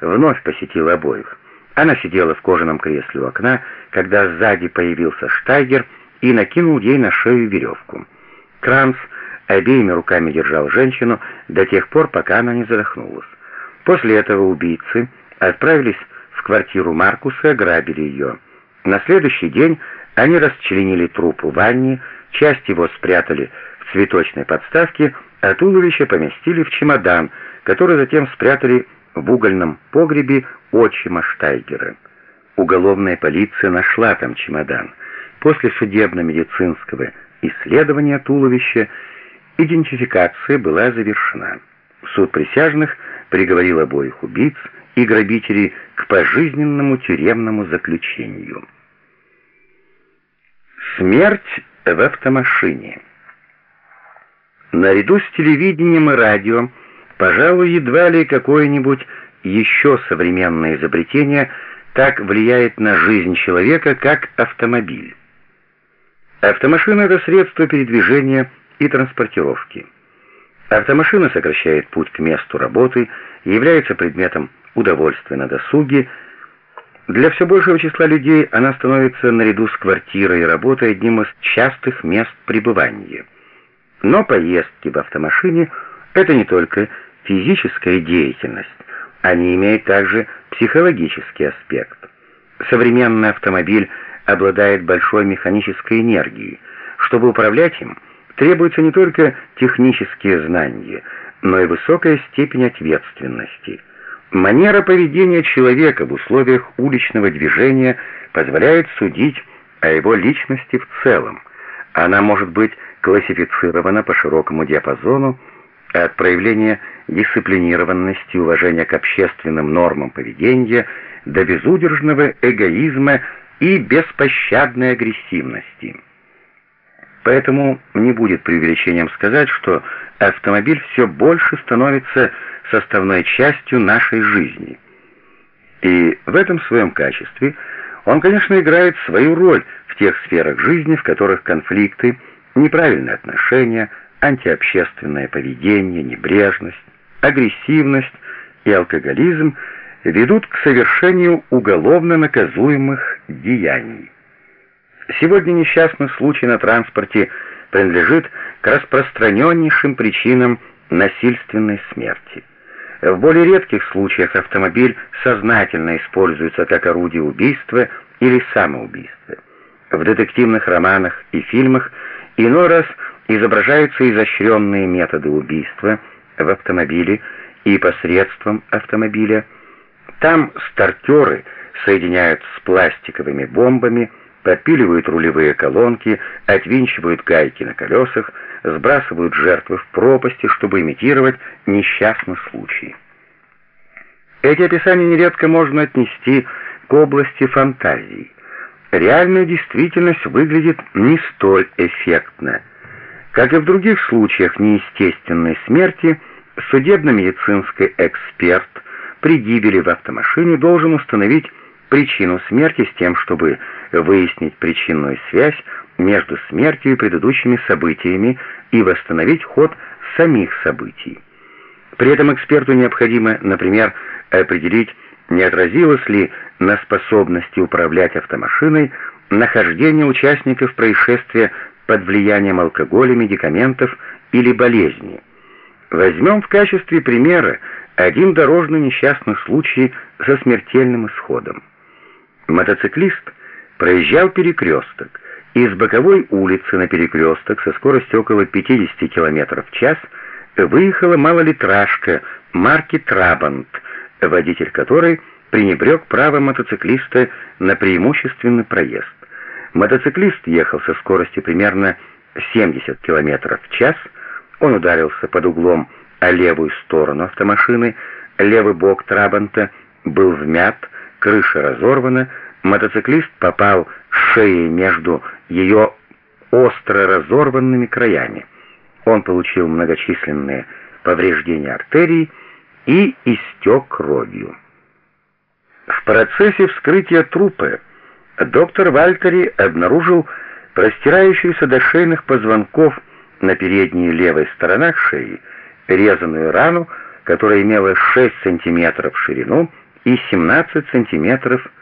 вновь посетил обоих. Она сидела в кожаном кресле у окна, когда сзади появился Штайгер и накинул ей на шею веревку. Кранц обеими руками держал женщину до тех пор, пока она не задохнулась. После этого убийцы отправились в квартиру Маркуса и ограбили ее. На следующий день они расчленили труп в ванне, часть его спрятали в цветочной подставке, а туловище поместили в чемодан, который затем спрятали в угольном погребе отчима Штайгера. Уголовная полиция нашла там чемодан. После судебно-медицинского исследования туловища идентификация была завершена. Суд присяжных приговорил обоих убийц и грабителей к пожизненному тюремному заключению. Смерть в автомашине. Наряду с телевидением и радио, пожалуй, едва ли какое-нибудь еще современное изобретение так влияет на жизнь человека, как автомобиль. Автомашина — это средство передвижения и транспортировки. Автомашина сокращает путь к месту работы является предметом удовольствия на досуге. Для все большего числа людей она становится наряду с квартирой и работой одним из частых мест пребывания. Но поездки в автомашине — это не только физическая деятельность, они имеют также психологический аспект. Современный автомобиль обладает большой механической энергией. Чтобы управлять им, требуются не только технические знания, но и высокая степень ответственности. Манера поведения человека в условиях уличного движения позволяет судить о его личности в целом. Она может быть классифицирована по широкому диапазону от проявления дисциплинированности уважения к общественным нормам поведения до безудержного эгоизма и беспощадной агрессивности. Поэтому не будет преувеличением сказать, что автомобиль все больше становится составной частью нашей жизни. И в этом своем качестве он, конечно, играет свою роль в тех сферах жизни, в которых конфликты, неправильные отношения, антиобщественное поведение, небрежность, агрессивность и алкоголизм ведут к совершению уголовно наказуемых деяний. Сегодня несчастный случай на транспорте принадлежит к распространеннейшим причинам насильственной смерти. В более редких случаях автомобиль сознательно используется как орудие убийства или самоубийства. В детективных романах и фильмах иной раз изображаются изощренные методы убийства в автомобиле и посредством автомобиля. Там стартеры соединяют с пластиковыми бомбами, подпиливают рулевые колонки, отвинчивают гайки на колесах, сбрасывают жертвы в пропасти, чтобы имитировать несчастный случай. Эти описания нередко можно отнести к области фантазии. Реальная действительность выглядит не столь эффектно. Как и в других случаях неестественной смерти, судебно-медицинский эксперт при гибели в автомашине должен установить причину смерти с тем, чтобы выяснить причинную связь между смертью и предыдущими событиями и восстановить ход самих событий. При этом эксперту необходимо, например, определить, не отразилось ли на способности управлять автомашиной нахождение участников происшествия под влиянием алкоголя, медикаментов или болезни. Возьмем в качестве примера один дорожный несчастный случай со смертельным исходом. Мотоциклист проезжал перекресток, и с боковой улицы на перекресток со скоростью около 50 км в час выехала малолитражка марки «Трабант», водитель которой пренебрег право мотоциклиста на преимущественный проезд. Мотоциклист ехал со скоростью примерно 70 км в час, он ударился под углом о левую сторону автомашины, левый бок Трабанта был вмят, крыша разорвана, мотоциклист попал шеей между ее остро разорванными краями. Он получил многочисленные повреждения артерий и истек кровью. В процессе вскрытия трупа доктор Вальтери обнаружил простирающуюся до шейных позвонков на передней левой сторонах шеи резаную рану, которая имела 6 сантиметров в ширину и 17 сантиметров